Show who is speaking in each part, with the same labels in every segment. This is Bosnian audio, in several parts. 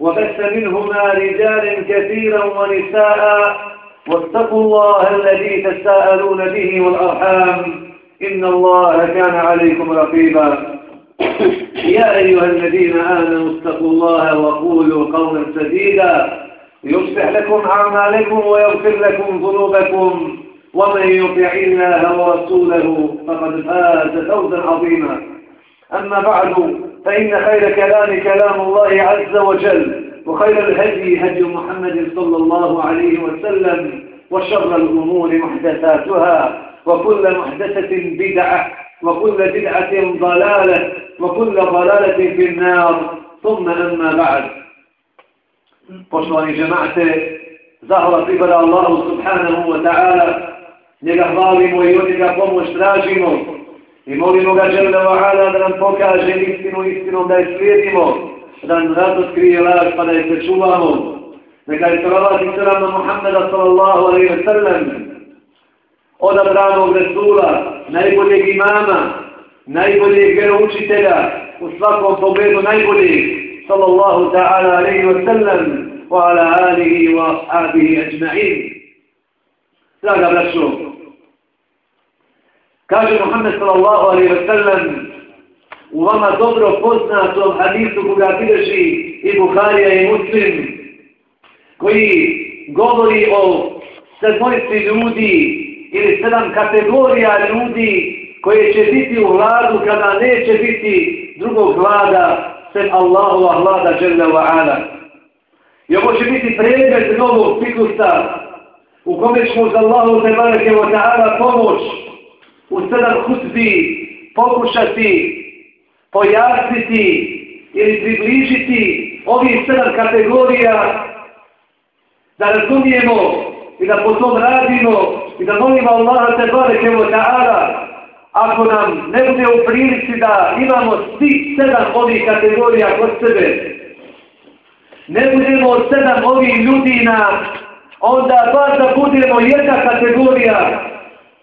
Speaker 1: وبث منهما رجالا كثيرا ونساء واتقوا الله الذي تساءلون به والأرحام إن الله كان عليكم رقيبا. يا أيها الذين آمنوا اتقوا الله وقولوا قولا سديدا. يصلح لكم أعمالكم ويغفر لكم ذنوبكم. ومن يطع الله ورسوله فقد فاز فوزا عظيما. أما بعد فإن خير كلام كلام الله عز وجل وخير الهدي هدي محمد صلى الله عليه وسلم وشر الأمور محدثاتها وكل محدثة بدعة وكل بدعة ضلالة وكل ضلالة في النار. ثم أما بعد. Poštovani žemate, zahvala pripada Allahu subhanahu wa ta'ala, njega hvalimo i od njega pomoć tražimo. I molimo ga žele wa da nam pokaže istinu istinom da je slijedimo, da nam razotkrije laž pa da je se čuvamo. Neka je salavat i salam na Muhammeda sallallahu alaihi wa sallam, odabranog Resula, najboljeg imama, najboljeg veroučitelja, u svakom pogledu najboljeg, sallallahu ta'ala alaihi wa sallam, wa ala alihi wa ashabihi ajma'in. Draga braćo, kaže Muhammed sallallahu alaihi wa sallam, u vama dobro poznatom hadisu koga bileži i Buharija i Muslim, koji govori o sedmorici ljudi ili sedam kategorija ljudi koje će biti u hladu kada neće biti drugog hlada sem Allahu a hlada žele wa ala. I ovo će biti predmet novog ciklusa u kome ćemo za Allahu te barake wa ta'ala pomoć u sedam hutbi pokušati pojasniti ili približiti ovih sedam kategorija da razumijemo i da po tom radimo i da molimo Allaha te bareke wa ta'ala ako nam ne bude u prilici da imamo svih sedam ovih kategorija kod sebe ne budemo sedam ovih ljudina onda bar da budemo jedna kategorija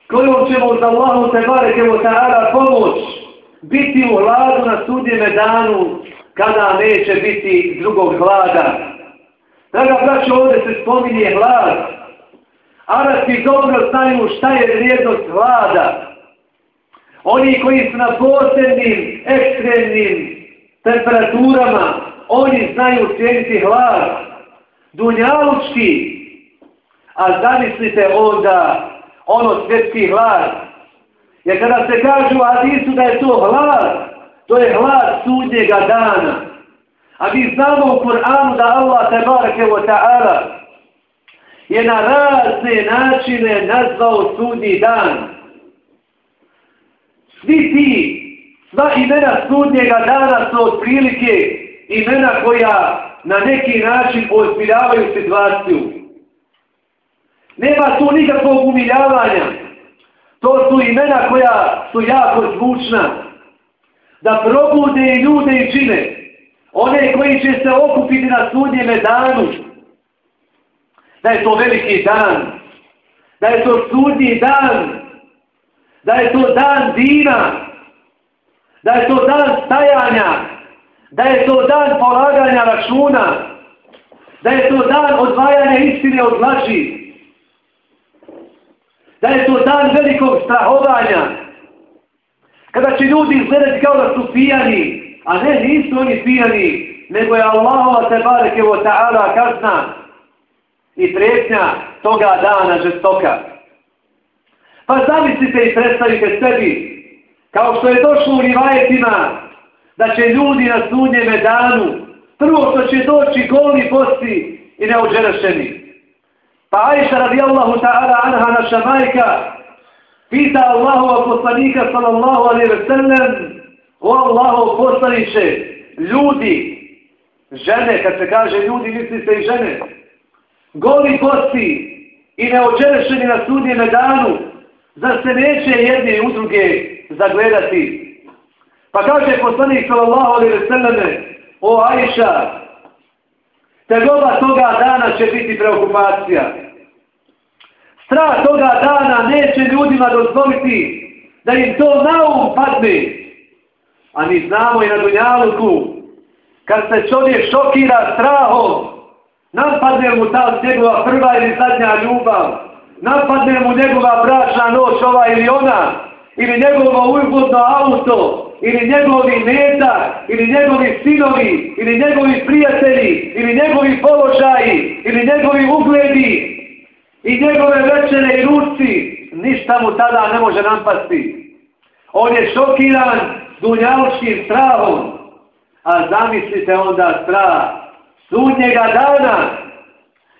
Speaker 1: kojom ćemo uz Allahu te bareke u ta'ala pomoć biti u hladu na sudjeme danu kada neće biti drugog hlada. Draga braćo, ovdje se spominje hlad. Arabski dobro znaju šta je vrijednost hlada. Oni koji su na posebnim, ekstremnim temperaturama, oni znaju cijeniti hlad. Dunjalučki. A zamislite onda ono svjetski hlad. Jer kada se kažu Adisu da je to hlad, to je hlad sudnjega dana. A mi znamo u Kur'anu da Allah te barake wa ta'ala je na razne načine nazvao sudnji dan. Svi ti, sva imena sudnjega dana su otprilike imena koja na neki način ozbiljavaju situaciju. Nema tu nikakvog umiljavanja. To su imena koja su jako zvučna. Da probude ljude i čine. One koji će se okupiti na sudnjeme danu. Da je to veliki dan, da je to sudnji dan, da je to dan dina, da je to dan stajanja, da je to dan polaganja računa, da je to dan odvajanja istine od laži, da je to dan velikog strahovanja, kada će ljudi izgledati kao da su pijani, a ne, nisu oni pijani, nego je Allahova te bareke o ta'ala kazna, i prijetnja toga dana žestoka. Pa zamislite i predstavite sebi, kao što je došlo u rivajetima, da će ljudi na sudnjeme danu, prvo što će doći goli posti i neođerašeni. Pa Aisha radijallahu ta'ala anha naša majka, pita Allahova poslanika sallallahu alaihi ve sellem, o Allahov poslaniće, ljudi, žene, kad se kaže ljudi, misli se i žene, goli kosti i neočerešeni na sudnjeme danu, zar se neće jedne i udruge zagledati? Pa kaže poslanik sallallahu alaihi ve selleme, o Ajša, tegoba toga dana će biti preokupacija. Strah toga dana neće ljudima dozvoliti da im to na um padne. A mi znamo i na Dunjaluku, kad se čovjek šokira strahom, napadne mu ta njegova prva ili zadnja ljubav, napadne mu njegova bračna noć, ova ili ona, ili njegovo ugodno auto, ili njegovi meta, ili njegovi sinovi, ili njegovi prijatelji, ili njegovi položaji, ili njegovi ugledi, i njegove večere i ruci, ništa mu tada ne može napasti. On je šokiran dunjavčkim strahom, a zamislite onda strah sudnjega dana,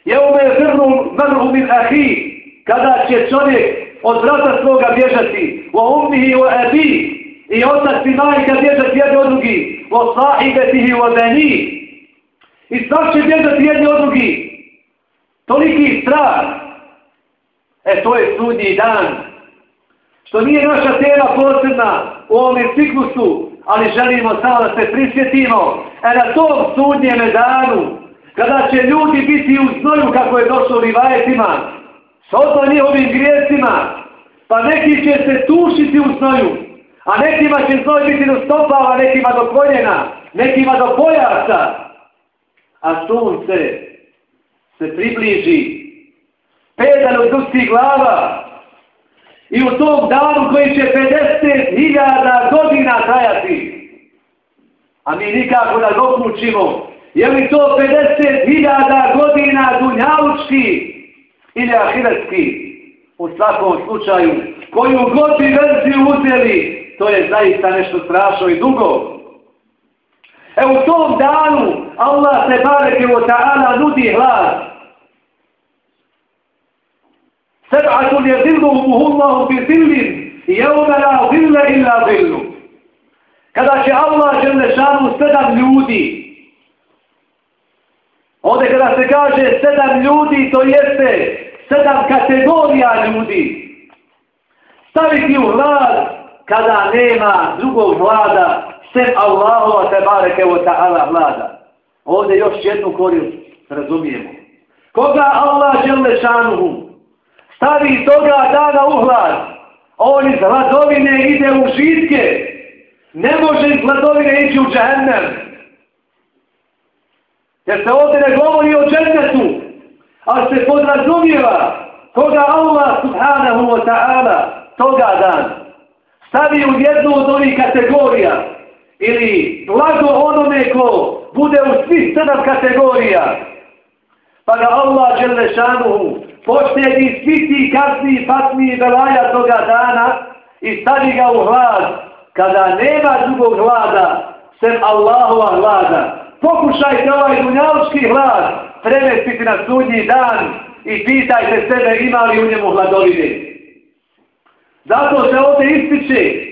Speaker 1: je ume vrnu vrhu min ahi, kada će čovjek od vrata svoga bježati, u ummihi wa ebi, i otac i majka bježati jedni od drugi, o sahibetihi u adeni. i strah će bježati jedni od drugi. Toliki strah, e to je sudnji dan, što nije naša tema posebna u ovom ciklusu, ali želimo samo da se prisjetimo, e na tom sudnjem danu, kada će ljudi biti u znoju kako je došlo u rivajetima, sa odno njihovim grijesima, pa neki će se tušiti u znoju, a nekima će znoj biti do stopala, nekima do koljena, nekima do pojasa. a sunce se približi, pedal od ljudskih glava, i u tom danu koji će 50.000 godina trajati, a mi nikako da dokućimo, je li to 50.000 godina dunjavučki ili ahiretski, u svakom slučaju, koju god bi verziju uzeli, to je zaista nešto strašno i dugo. E u tom danu Allah se bareke u ta'ala nudi glas. Seb'atun je zilnu umuhullahu bi zillin i jevme la zille illa zillu. Kada će Allah želešanu sedam ljudi Ovdje kada se kaže sedam ljudi, to jeste sedam kategorija ljudi. Staviti u hlad kada nema drugog vlada, sem Allahova te bareke o ta'ala vlada. Ovdje još jednu korist razumijemo. Koga Allah žele šanuhu, stavi toga dana u hlad, on iz hladovine ide u žitke, ne može iz hladovine ići u džahennem. Jer se ovdje ne govori o džennetu, ali se podrazumijeva koga Allah subhanahu wa ta'ala toga dana stavi u jednu od ovih kategorija. Ili blago onome ko bude u svih sedam kategorija. Pa ga Allah Đelešanuhu počnedi svi ti kasni patni i belaja toga dana i stavi ga u hlad. Kada nema drugog hlada sem Allahova hlada. Pokušajte ovaj dunjavski hlad premestiti na sudnji dan i pitajte sebe ima li u njemu hladovine. Zato se ovdje ističe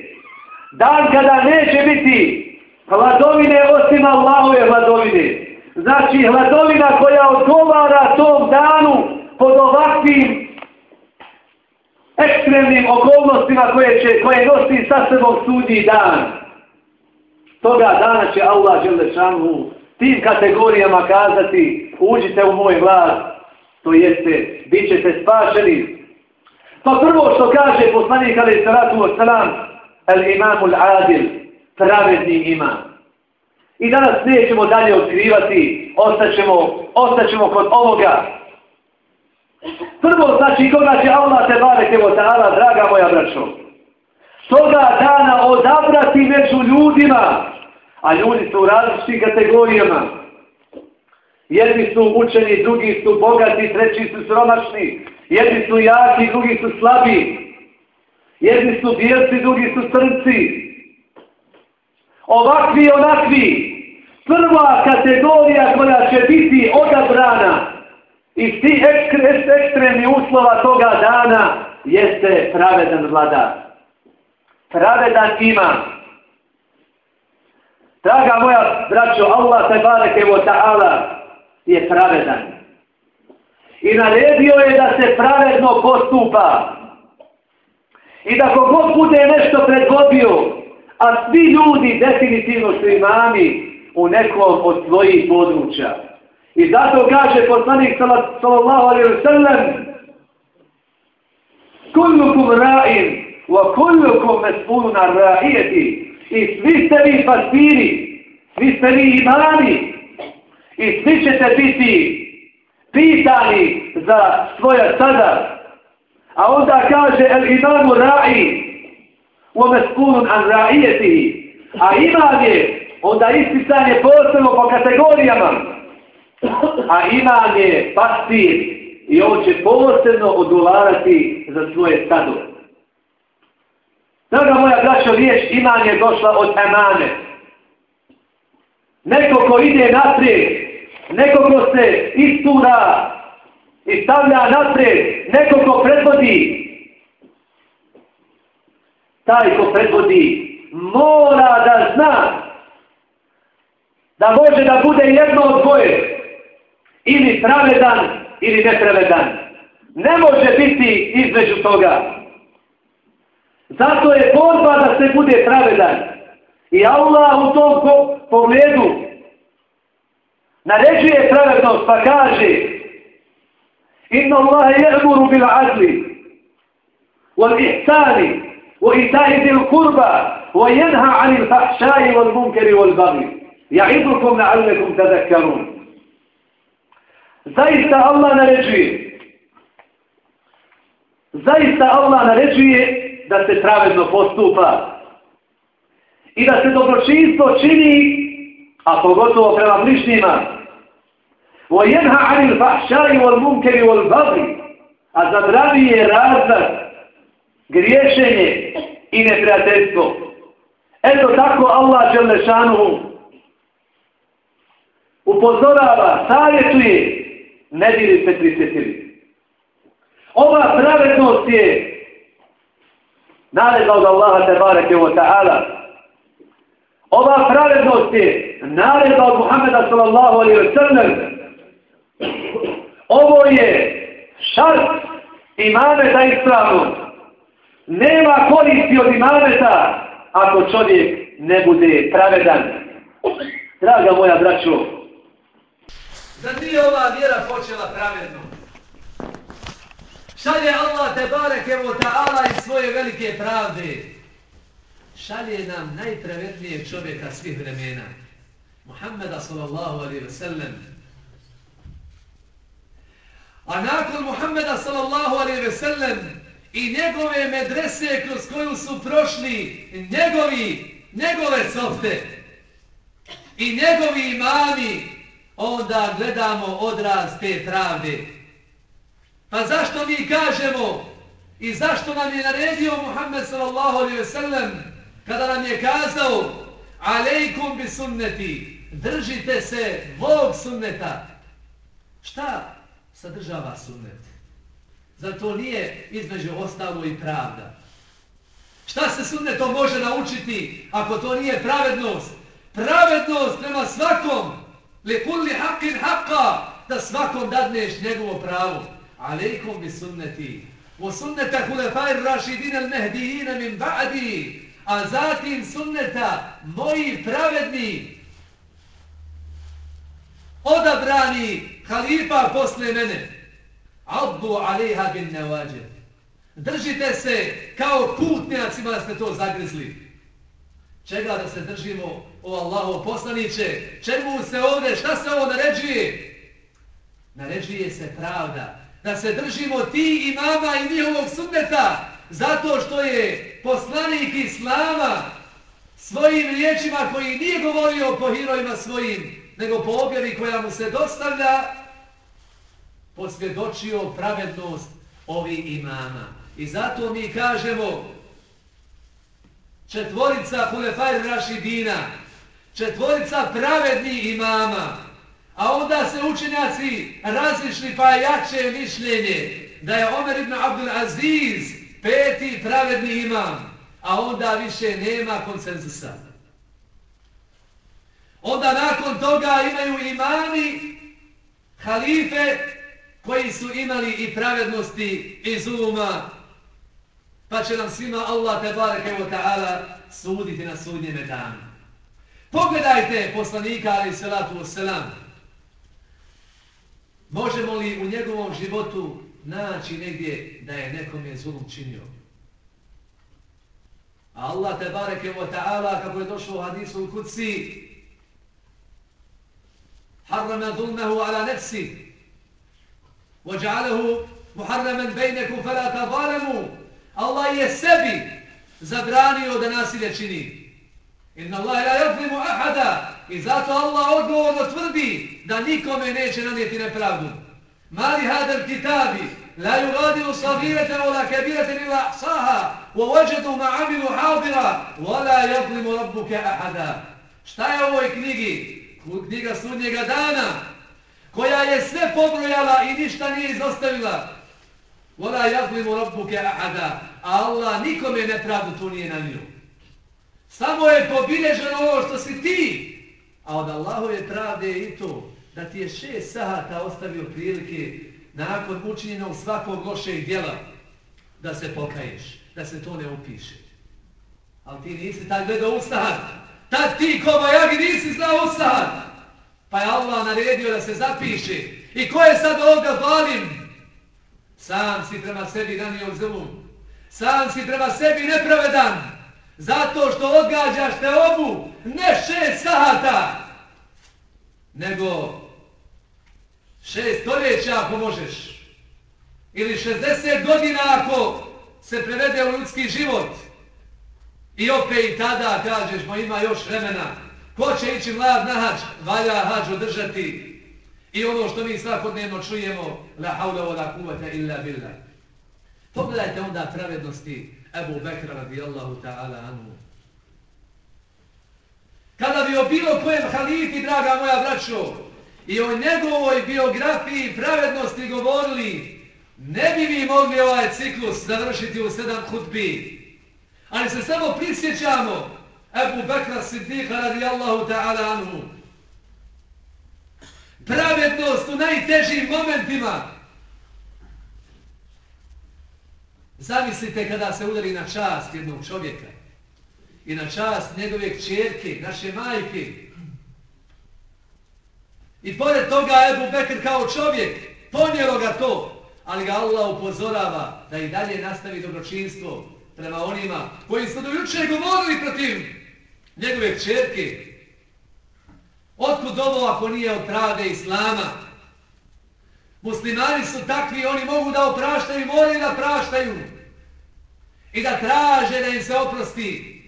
Speaker 1: dan kada neće biti hladovine osim Allahove hladovine. Znači hladovina koja odgovara tom danu pod ovakvim ekstremnim okolnostima koje, će, koje nosi sa sebom sudnji dan. Toga dana će Allah Želešanu tim kategorijama kazati uđite u moj vlad, to jeste, bit ćete spašeni. Pa prvo što kaže poslanik alaih salatu wa salam, el imamul adil, pravedni imam. I danas nećemo dalje otkrivati, ostaćemo, ostaćemo kod ovoga. Prvo znači koga će Allah te bareke o ta'ala, draga moja braćo, toga dana odabrati među ljudima, a ljudi su u različitim kategorijama. Jedni su učeni, drugi su bogati, treći su sromašni. Jedni su jaki, drugi su slabi. Jedni su bijelci, drugi su crnci. Ovakvi i onakvi. Prva kategorija koja će biti odabrana iz tih ekstremnih uslova toga dana jeste pravedan vladar. Pravedan imam. Draga moja braćo, Allah te bareke ta'ala je pravedan. I naredio je da se pravedno postupa. I da kogod bude nešto predvodio, a svi ljudi definitivno su imami u nekom od svojih područja. I zato kaže poslanik sallallahu alaihi wa sallam kullukum ra'in wa kullukum mes'ulun ar ra'ijeti i svi ste vi pastiri, svi ste vi imani i svi ćete biti pitani za svoja sada. A onda kaže el imamu ra'i wa mes'ulun an ra'ijeti a imam je onda ispisan je posebno po kategorijama a imam je pastir i on će posebno odgovarati za svoje stado. Draga moja braćo, riječ iman je došla od emane. Neko ko ide naprijed, neko ko se istura i stavlja naprijed, neko ko predvodi, taj ko predvodi mora da zna da može da bude jedno od dvoje, ili pravedan, ili nepravedan. Ne može biti između toga. Zato je borba da se bude pravedan. I Allah u tom pogledu naređuje pravednost pa kaže Inna الله يأمر bil adli wal ihsani wa ita'i عن الفحشاء wa والبغي anil لعلكم wal munkeri wal bagi. Ja'idukum na'allekum tadakkarun. Zaista Allah naređuje Zaista Allah naređuje da se pravedno postupa i da se dobročinstvo čini, a pogotovo prema bližnjima, وَيَنْهَا عَنِ الْفَحْشَاءِ وَالْمُنْكَرِ وَالْبَغِ A zabravi je razlaz, griješenje i neprijateljstvo. Eto tako Allah Đelešanu upozorava, savjetuje, ne bili se prisjetili. Ova pravednost je naredba od Allaha tebareke wa ta'ala. Ova pravednost je naredba od Muhammeda sallallahu alaihi wa sallam. Ovo je šart imameta ispravno. Nema koristi od imameta ako čovjek ne bude pravedan. Draga moja braćo,
Speaker 2: da nije ova vjera počela pravedno. Šalje Allah te bareke evo ta'ala iz svoje velike pravde. Šalje nam najpravednijeg čovjeka svih vremena. Muhammeda sallallahu alaihi ve sellem. A nakon Muhammeda sallallahu alaihi ve sellem i njegove medrese kroz koju su prošli njegovi, njegove softe i njegovi imami, onda gledamo odraz te pravde. Pa zašto mi kažemo i zašto nam je naredio Muhammed sallallahu alaihi ve sellem kada nam je kazao alejkum bi sunneti držite se vog sunneta šta sadržava sunnet. Zato nije između ostalo i pravda. Šta se sunnetom može naučiti ako to nije pravednost? Pravednost prema svakom. Lekulli haqqin haqqa. da svakom dadneš njegovo pravo. Aleikum bi sunneti. Wa sunneta hulefair rašidina al mehdiine min ba'di. A zatim sunneta moji pravedni odabrani halifa posle mene. Abdu alejha bin nevađer. držite se kao putnjacima da ste to zagrizli. Čega da se držimo o Allahu poslaniće? Čemu se ovdje šta se ovo naređuje? Naređuje se pravda. Da se držimo ti imama i njihovog sunneta, zato što je poslanik Islama svojim riječima koji nije govorio po hirojima svojim,
Speaker 1: nego po objavi koja mu se dostavlja, posvjedočio pravednost ovih imama. I zato mi kažemo četvorica Hulefajr Rašidina, četvorica pravednih imama, a onda se učenjaci različni pa jače mišljenje da je Omer ibn Abdul Aziz peti pravedni imam, a onda više nema konsenzusa. Onda nakon toga imaju imani halife koji su imali i pravednosti i zuluma, pa će nam svima Allah te bareke wa ta'ala suditi na sudnjeme dane. Pogledajte poslanika ali salatu wasalam. Možemo li u njegovom životu naći negdje da je nekom je zulum činio? Allah te bareke wa ta'ala kako je došlo u hadisu u kuci harrama dhulmehu ala nefsi وَجَعَلَهُ مُحَرَّمًا بَيْنَكُمْ فَلَا تَظَالَمُوا Allah je sebi zabranio da nasilje čini. Inna Allah la yadlimu ahada i zato Allah odgovorno tvrdi da nikome neće nanijeti nepravdu. Mali hadar kitabi la yugadiru sagirete ola kebirete ila ahsaha wa wajedu ma'amilu hadira wa la yadlimu rabbuke ahada. Šta je u ovoj knjigi? Knjiga sudnjega dana koja je sve pobrojala i ništa nije izostavila. Vola jazlimu rabbuke ahada, a Allah nikome nepravdu tu nije nanio. Samo je pobilježeno ovo što si ti, a od Allahove pravde je i to da ti je šest sahata ostavio prilike nakon učinjenog svakog lošeg djela da se pokaješ, da se to ne upiše. Ali ti nisi tad gledao ustahat. Tad ti, kobajagi, nisi znao ustahat. Pa je Allah naredio da se zapiše. I ko je sad ovdje valim? Sam si prema sebi danio zlum. Sam si prema sebi nepravedan. Zato što odgađaš te obu ne šest sahata, nego šest stoljeća ako možeš. Ili 60 godina ako se prevede u ljudski život. I opet i tada kažeš, ma ima još vremena. Ko će ići mlad na hađ? Valja hađ održati. I ono što mi svakodnevno čujemo, la haula wa la kuvata illa billah. Pogledajte onda pravednosti Ebu Bekra radijallahu ta'ala anhu. Kada bi o bilo kojem halifi, draga moja braćo, i o njegovoj biografiji pravednosti govorili, ne bi vi mogli ovaj ciklus završiti u sedam hutbi. Ali se samo prisjećamo Ebu Bekra Siddiqa radijallahu ta'ala anhu. Pravednost u najtežim momentima. Zamislite kada se udari na čast jednog čovjeka i na čast njegove čerke, naše majke. I pored toga Ebu Bekr kao čovjek ponijelo ga to, ali ga Allah upozorava da i dalje nastavi dobročinstvo prema onima koji su do juče govorili protiv njegove čerke. Otkud ovo ako nije od pravde Islama? Muslimani su takvi, oni mogu da opraštaju i moraju da praštaju. I da traže da im se oprosti.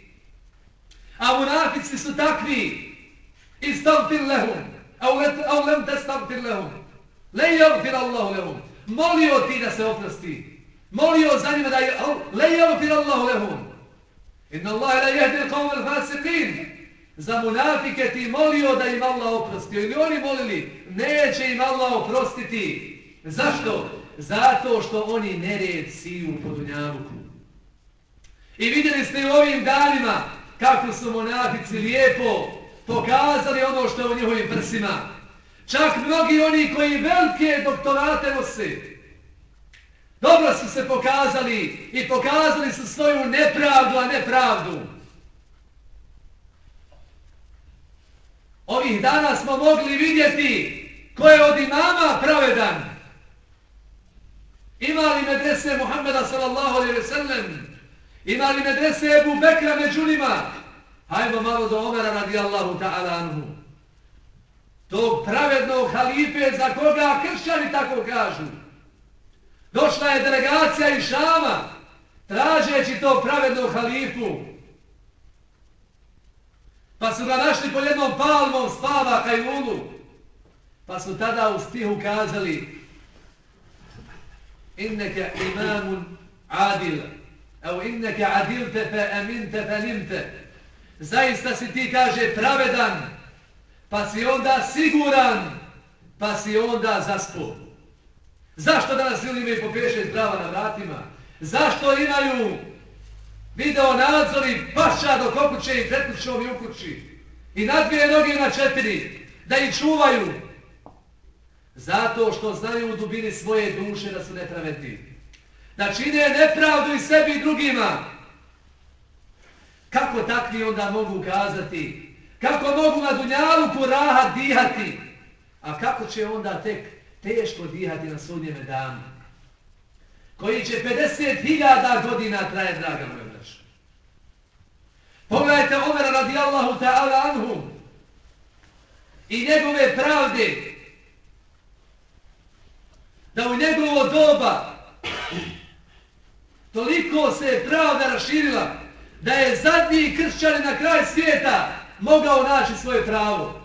Speaker 1: A munafici su takvi. Istavfir lehum. A u lem te stavfir lehum. Le javfir Allahu lehum. Molio ti da se oprosti. Molio za njima da je... Le javfir Allahu lehum. Inna Allahe la jehdi al-qawm al-fasiqin. Za munafike ti molio da im Allah oprosti. Ili oni molili, neće im Allah oprostiti. Zašto? Zato što oni nered siju po dunjavuku. I vidjeli ste u ovim danima kako su munafici lijepo pokazali ono što je u njihovim prsima. Čak mnogi oni koji velike doktorate nose, Dobro su se pokazali i pokazali su svoju nepravdu, a nepravdu. Ovih dana smo mogli vidjeti ko je od imama pravedan. Ima li medrese Muhammeda sallallahu alaihi ve sellem? Ima li medrese Ebu Bekra među njima? Hajmo malo do Omera radijallahu ta'ala anhu. Tog pravednog halife za koga kršćani tako kažu. Došla je delegacija iz Šama, tražeći to pravednog halifu. Pa su ga našli po jednom palmom spava Kajunu. Pa su tada u stihu kazali inneke imamun adil evo inneke adilte fe eminte fe limte. zaista si ti kaže pravedan pa si onda siguran pa si onda zaspo zašto danas ljudi imaju po 5-6 brava na vratima zašto imaju video nadzori paša do kokuće i pretkućom i u kući i na dvije noge na četiri da ih čuvaju Zato što znaju u dubini svoje duše da su nepravedni. Da čine nepravdu i sebi i drugima. Kako takvi onda mogu kazati? Kako mogu na dunjalu rahat dihati? A kako će onda tek teško dihati na sudnjeme danu? Koji će 50.000 godina traje, draga moja braša. Pogledajte Omer radijallahu ta'ala anhu i njegove pravde da u njegovo doba toliko se je pravda raširila da je zadnji kršćan na kraj svijeta mogao naći svoje pravo.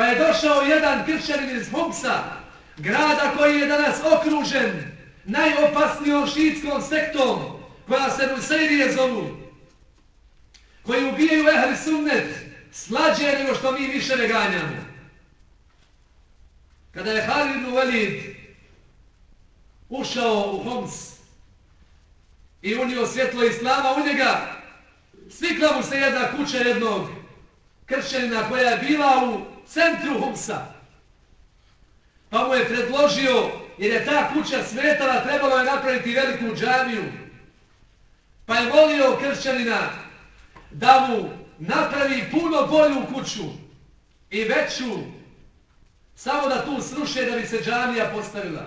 Speaker 1: Pa je došao jedan kršćanin iz Homsa, grada koji je danas okružen najopasnijom šiitskom sektom koja se Nusairije zovu, koji ubijaju ehli sunnet slađe nego što mi više ne ganjamo. Kada je Halid ibn Walid ušao u Homs i unio svjetlo Islama u njega, svikla mu se jedna kuća jednog kršćanina koja je bila u centru Humsa. Pa mu je predložio, jer je ta kuća smetala, trebalo je napraviti veliku džamiju. Pa je volio kršćanina da mu napravi puno bolju kuću i veću, samo da tu sruše da bi se džamija postavila.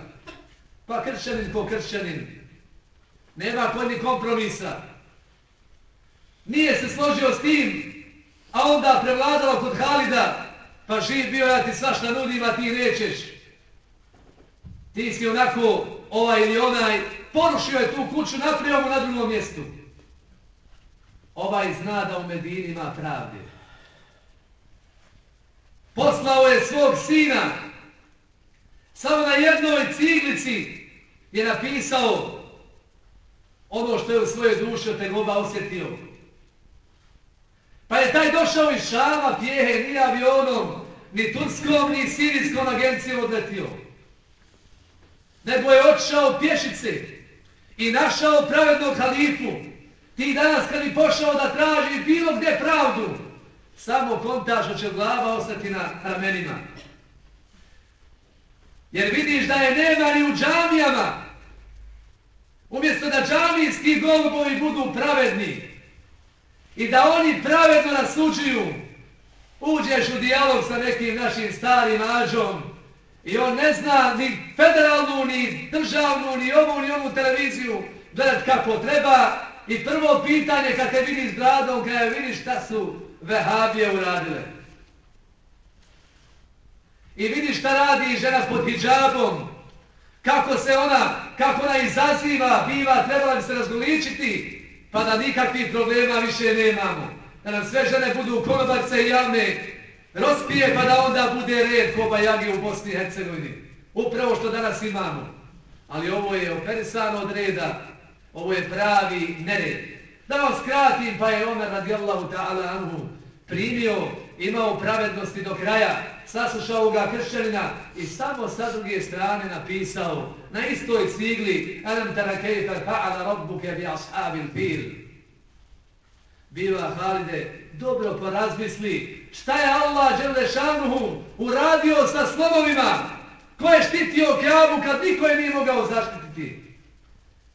Speaker 1: Pa kršćanin ko kršćanin. Nema kod ni kompromisa. Nije se složio s tim, a onda prevladalo kod Halida, pa živ bio ja ti svašta nudim, a ti nećeš. Ti si onako ovaj ili onaj, porušio je tu kuću, napravio mu na drugom mjestu. Ovaj zna da u Medini ima pravde. Poslao je svog sina, Samo na jednoj ciglici je napisao ono što je u svojoj duši od tegoba osjetio. Pa je taj došao iz Šama, pjehe, ni avionom, ni turskom, ni sirijskom agencijom odletio. Nego je otišao pješice i našao pravednog halifu. Ti danas kad bi pošao da traži bilo gdje pravdu, samo kontaž će glava ostati na ramenima. Jer vidiš da je nema ni u džamijama. Umjesto da džamijski golubovi budu pravedni i da oni pravedno nasuđuju, uđeš u dijalog sa nekim našim starim ađom i on ne zna ni federalnu, ni državnu, ni ovu, ni onu televiziju gledat kako treba i prvo pitanje kad te vidi s bradom, kada vidiš šta su vehabije uradile. I vidiš šta radi žena pod hijabom. Kako se ona, kako ona izaziva, biva, trebala bi se razgoličiti, pa da nikakvih problema više nemamo. Da nam sve žene budu konobarce i javne, rospije, pa da onda bude red ko u Bosni i Hercegovini. Upravo što danas imamo. Ali ovo je operisano od reda, ovo je pravi nered. Da vam skratim, pa je Omer radijallahu ta'ala anhu primio, imao pravednosti do kraja, saslušao ga kršćanina i samo sa druge strane napisao na istoj cigli Alam tara kejfa fa'ala rabbuke bi ashabil fil. Biva Halide, dobro porazmisli šta je Allah Đelešanuhu uradio sa slomovima ko je štitio Kjabu kad niko je nije mogao zaštititi.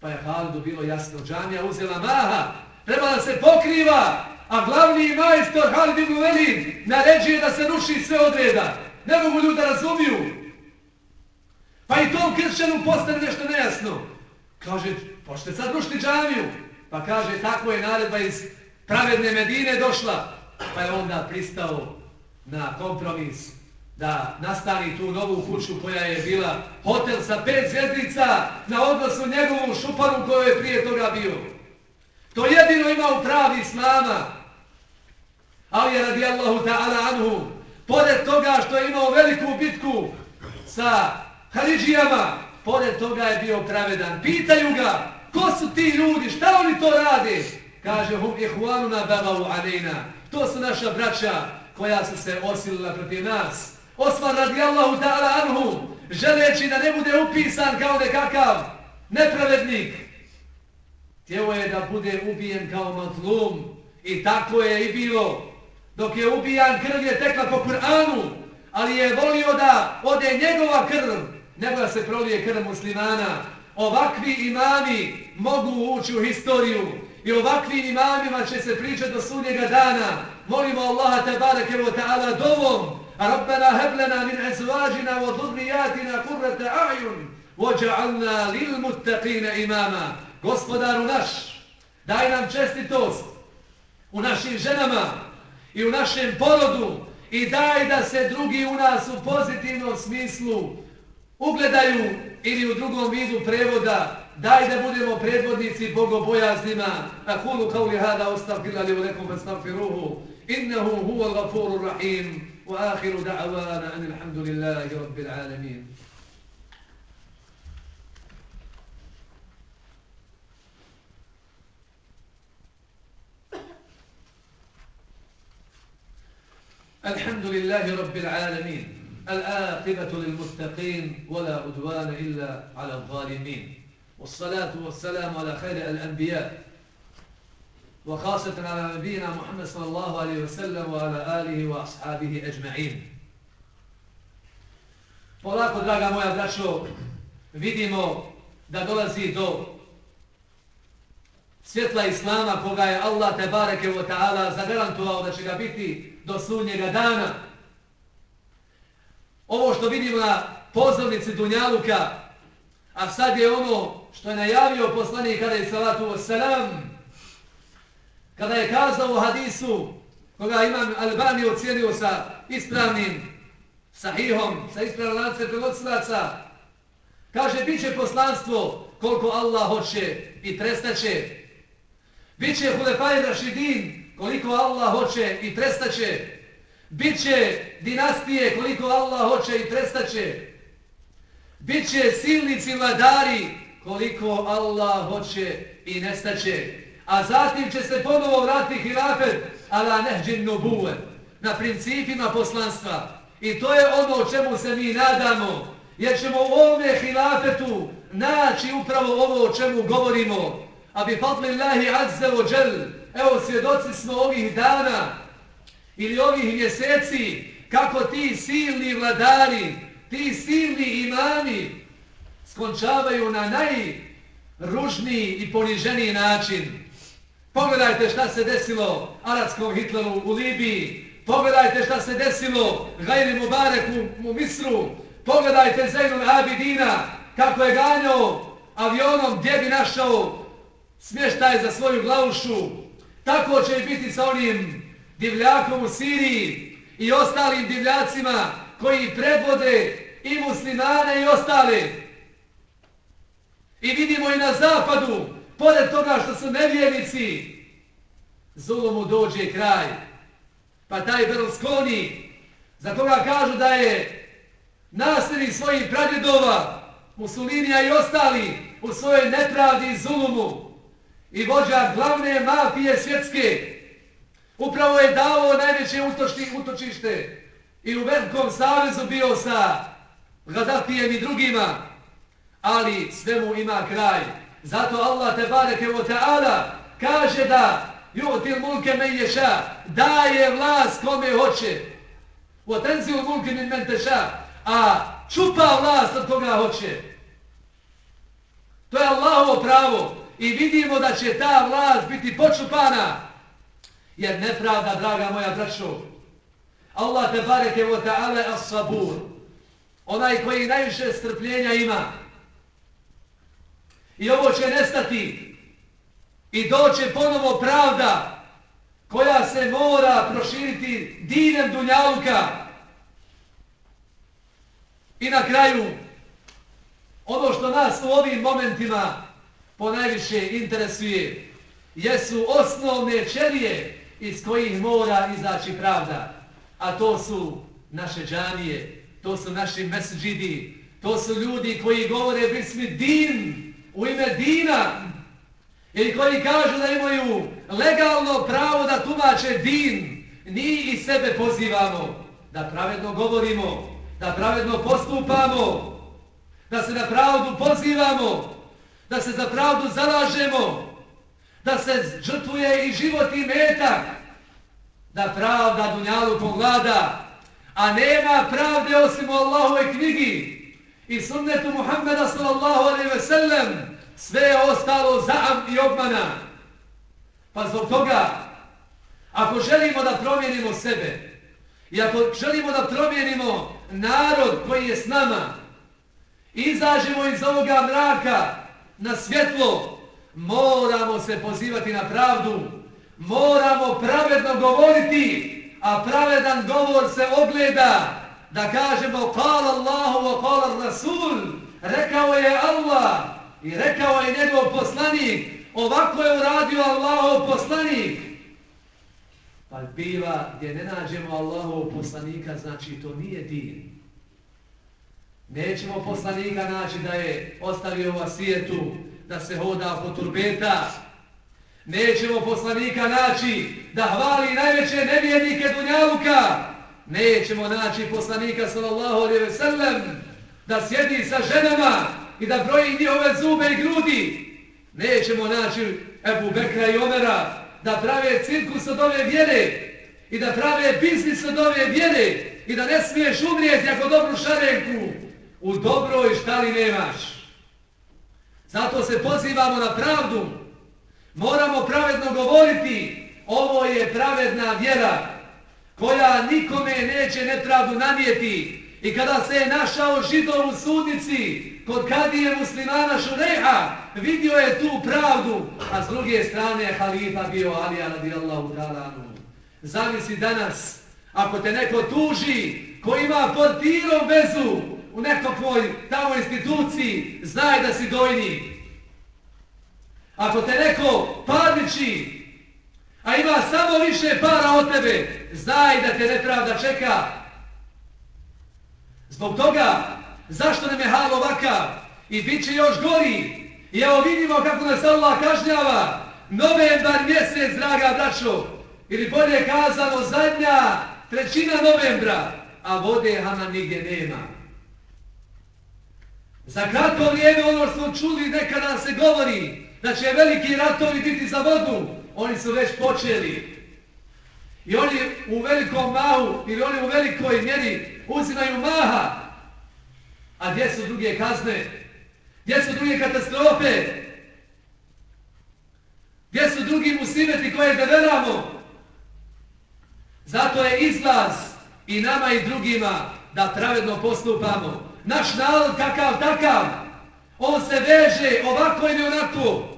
Speaker 1: Pa je Halidu bilo jasno, džamija uzela maha, trebala se pokriva, a glavni majstor Halid ibn Velid naređuje da se ruši sve odreda. Ne mogu ljudi da razumiju. Pa i tom kršćanu postane nešto nejasno. Kaže, pošte sad rušiti džamiju. Pa kaže, tako je naredba iz pravedne Medine došla. Pa je onda pristao na kompromis da nastani tu novu kuću koja je bila hotel sa pet zvjezdica na odnosu njegovu šuparu koju je prije toga bio. To jedino ima u pravi islama. Ali je radi Allahu ta'ala anhu pored toga što je imao veliku bitku sa Haridžijama, pored toga je bio pravedan. Pitaju ga, ko su ti ljudi, šta oni to rade? Kaže, hum ihvanu na bebavu alejna. To su naša braća koja su se osilila protiv nas. Osman radijallahu ta'ala anhu, želeći da ne bude upisan kao nekakav nepravednik, Htjelo je da bude ubijen kao matlum i tako je i bilo. Dok je ubijan, krv je tekla po Kur'anu, ali je volio da ode njegova krv, nego da se prolije krv muslimana. Ovakvi imami mogu ući u historiju i ovakvim imamima će se pričati do sudnjega dana. Molimo Allaha tabarake wa ta'ala dovom. Rabbena heblena min ezvađina wa dhurrijatina kurrata a'yun wa lil muttaqina imama gospodaru naš, daj nam čestitost u našim ženama i u našem porodu i daj da se drugi u nas u pozitivnom smislu ugledaju ili u drugom vidu prevoda, daj da budemo predvodnici bogobojaznima. A kulu kao li hada ostavila li u nekom vastavfiruhu, innehu huva gafuru rahim, wa ahiru da'avana, anilhamdulillahi rabbil alamin. الحمد لله رب العالمين الآقبة للمتقين ولا عدوان إلا على الظالمين والصلاة والسلام على خير الأنبياء وخاصة على نبينا محمد صلى الله عليه وسلم وعلى آله وأصحابه أجمعين Polako, draga moja braćo, vidimo da dolazi do svjetla Islama koga je Allah te bareke wa ta'ala zagarantovao da će ga biti do sunnjega dana. Ovo što vidimo na pozornici Dunjaluka, a sad je ono što je najavio poslanik kada je salatu wasalam, kada je kazao u hadisu, koga imam Albani ocijenio sa ispravnim sahihom, sa ispravnim lance prenosilaca, kaže, bit će poslanstvo koliko Allah hoće i prestaće. Biće Hulefaj Rašidin koliko Allah hoće i prestaće. Biće dinastije koliko Allah hoće i prestaće. Biće silnici vladari koliko Allah hoće i nestaće. A zatim će se ponovo vratiti hilafet ala nehđin nubuve na principima poslanstva. I to je ono o čemu se mi nadamo. Jer ćemo u ovome hilafetu naći upravo ovo o čemu govorimo. A bi azza wa azze džel Evo, svjedoci smo ovih dana ili ovih mjeseci kako ti silni vladari, ti silni imani skončavaju na najružniji i poniženiji način. Pogledajte šta se desilo Aradskom Hitleru u Libiji. Pogledajte šta se desilo Gajri Mubareku u Misru. Pogledajte Zainul Abidina kako je ganjao avionom gdje bi našao smještaj za svoju glavušu. Tako će biti sa onim divljakom u Siriji i ostalim divljacima koji predvode i muslimane i ostale. I vidimo i na zapadu, pored toga što su nevjernici, zulumu dođe kraj. Pa taj Berlusconi, za koga kažu da je nasljednik svojih pradjedova, Mussolinija i ostali u svojoj nepravdi i zulumu, i vođa glavne mafije svjetske. Upravo je dao najveće utočni, utočište i u velikom savezu bio sa Gaddafijem i drugima. Ali svemu ima kraj. Zato Allah te bareke o ta'ala kaže da yu'til mulke men ješa daje vlast kome hoće. U tenziju mulke min men teša a čupa vlast od koga hoće. To je Allahovo pravo i vidimo da će ta vlast biti počupana. Jer nepravda, draga moja braćo, Allah te bareke wa ta'ala as-sabur, onaj koji najviše strpljenja ima. I ovo će nestati i doće ponovo pravda koja se mora proširiti dinem dunjaluka. I na kraju, ono što nas u ovim momentima ponajviše interesuje jesu osnovne čelije iz kojih mora izaći pravda. A to su naše džanije, to su naši mesđidi, to su ljudi koji govore bismi din, u ime dina, i koji kažu da imaju legalno pravo da tumače din, ni i sebe pozivamo da pravedno govorimo, da pravedno postupamo, da se na pravdu pozivamo, da se za pravdu zalažemo, da se žrtvuje i život i metak, da pravda dunjalu poglada, a nema pravde osim u Allahove knjigi i sunnetu Muhammeda sallallahu alaihi ve sellem, sve je ostalo zaam i obmana. Pa zbog toga, ako želimo da promijenimo sebe i ako želimo da promijenimo narod koji je s nama, izažemo iz ovoga mraka na svjetlo, moramo se pozivati na pravdu, moramo pravedno govoriti, a pravedan govor se ogleda da kažemo kala Allahu wa kala Rasul, rekao je Allah i rekao je njegov poslanik, ovako je uradio Allahov poslanik. Pa biva gdje ne nađemo Allahov poslanika, znači to nije din. Nećemo poslanika naći da je ostavio u svijetu, da se hoda po turbeta. Nećemo poslanika naći da hvali najveće nevijednike Dunjaluka. Nećemo naći poslanika sallallahu alaihi ve sellem da sjedi sa ženama i da broji njihove zube i grudi. Nećemo naći Ebu Bekra i Omera da prave cirkus od ove vjere i da prave biznis od ove vjere i da ne smiješ umrijeti ako dobru šarenku u dobroj štali nemaš. Zato se pozivamo na pravdu. Moramo pravedno govoriti. Ovo je pravedna vjera koja nikome neće nepravdu nanijeti. I kada se je našao židov u sudnici kod kadije muslimana Šureha, vidio je tu pravdu, a s druge strane je halifa bio Alija radijallahu ta'ala. Zamisli danas, ako te neko tuži, ko ima portirom vezu, u nekakvoj tamo instituciji, znaj da si dojnik. Ako te neko parniči, a ima samo više para od tebe, znaj da te nepravda čeka. Zbog toga, zašto nam je hal ovakav i bit će još gori? I evo vidimo kako nas Allah kažnjava. Novembar mjesec, draga braćo, ili bolje kazano zadnja trećina novembra, a vode hana nigdje nema. Za kratko vrijeme ono što smo čuli nekada se govori da će veliki ratovi biti za vodu, oni su već počeli. I oni u velikom mahu ili oni u velikoj mjeri uzimaju maha. A gdje su druge kazne? Gdje su druge katastrofe? Gdje su drugi musibeti koje deveramo? Zato je izlaz i nama i drugima da pravedno postupamo naš narod kakav takav, on se veže ovako ili onako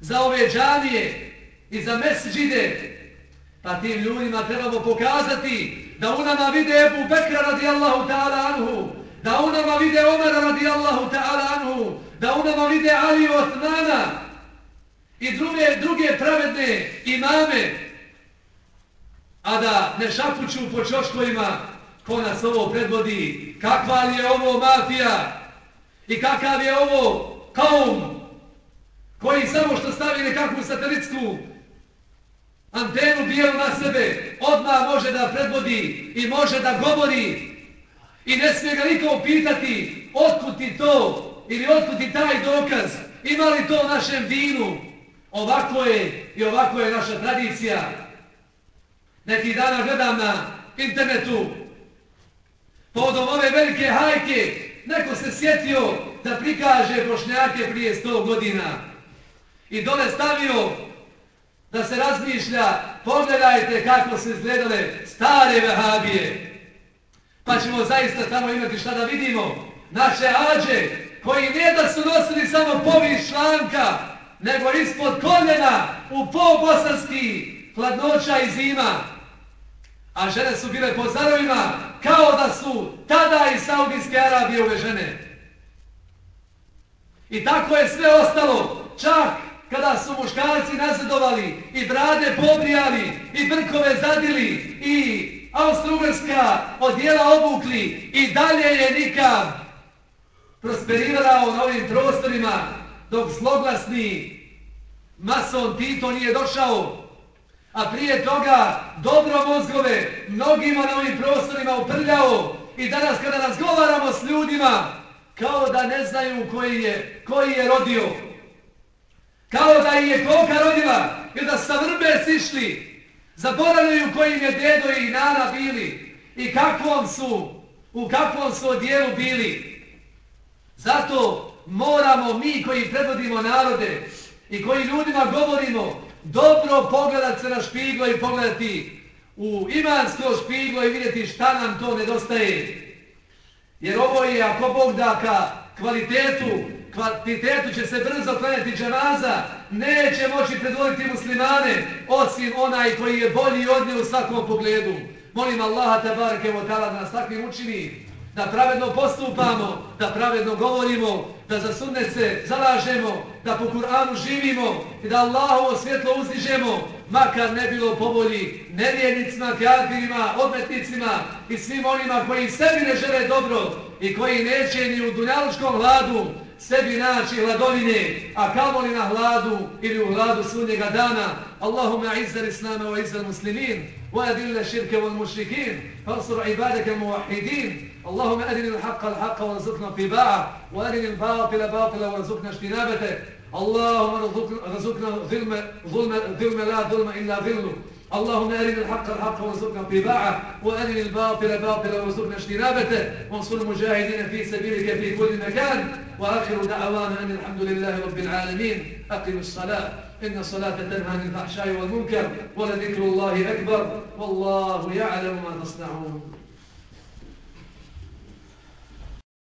Speaker 1: za ove džanije i za mesđide, pa tim ljudima trebamo pokazati da u nama vide Ebu Bekra radijallahu ta'ala anhu, da u nama vide Omara radijallahu ta'ala anhu, da u nama vide Ali Osmana i druge, druge pravedne imame, a da ne šapuću po čoškovima ko nas ovo predvodi, kakva li je ovo mafija? I kakav je ovo kaum? Koji samo što stavi nekakvu satelitsku antenu bijelu na sebe, odmah može da predvodi i može da govori. I ne smije ga nikom pitati otkud ti to ili otkud ti taj dokaz, ima li to u našem dinu, ovako je i ovako je naša tradicija. Neki dana gledam na internetu povodom ove velike hajke, neko se sjetio da prikaže bošnjake prije sto godina. I dole stavio da se razmišlja, pogledajte kako se izgledale stare vehabije, pa ćemo zaista tamo imati šta da vidimo, naše ađe, koji ne da su nosili samo povis članka, nego ispod koljena u pol bosanski hladnoća i zima, a žene su bile po zarovima, kao da su tada iz Saudijske Arabije uvežene. I tako je sve ostalo, čak kada su muškarci nazadovali i brade pobrijali i brkove zadili i Austro-Ugrska odjela obukli i dalje je nikad prosperirao na ovim prostorima dok zloglasni mason Tito nije došao. A prije toga dobro mozgove mnogima na ovim prostorima uprljao i danas kada razgovaramo s ljudima kao da ne znaju koji je, koji je rodio. Kao da je koka rodila i da sa vrbe sišli Zaboravljaju kojim je dedo i nana bili i kakvom su, u kakvom su odijelu bili. Zato moramo mi koji predvodimo narode i koji ljudima govorimo dobro pogledat se na špiglo i pogledati u imansko špiglo i vidjeti šta nam to nedostaje. Jer ovo je, ako Bog da ka kvalitetu, kvalitetu će se brzo klanjati džemaza, neće moći predvoditi muslimane, osim onaj koji je bolji od nje u svakom pogledu. Molim Allaha tabareke wa ta'ala da nas takvim učini, da pravedno postupamo, da pravedno govorimo, da za sunnet se zalažemo, da po Kur'anu živimo i da Allahovo svjetlo uzdižemo, makar ne bilo pobolji nevjernicima, kjadbirima, odmetnicima i svim onima koji sebi ne žele dobro i koji neće ni u dunjalučkom hladu sebi naći hladovine, a kamoli na hladu ili u hladu sunnjega dana. Allahumma izzar islama wa izzar muslimin, wa adilla širke wal mušrikin, fansur ibadaka muwahidin. L'haqqa wa razukna piba'a, wa adini l'batila batila wa razukna štinabete. Allahumma razukna zilme, zulme, zilme la zulme illa zilnu. اللهم أرنا الحق الحق وارزقنا اتباعه وأرنا الباطل باطلا وارزقنا اجتنابته. وانصر المجاهدين في سبيلك في كل مكان. وآخر دعوانا أن الحمد لله رب العالمين. أقم الصلاة. إن الصلاة تنهى عن الفحشاء والمنكر ولذكر الله أكبر. والله يعلم ما تصنعون.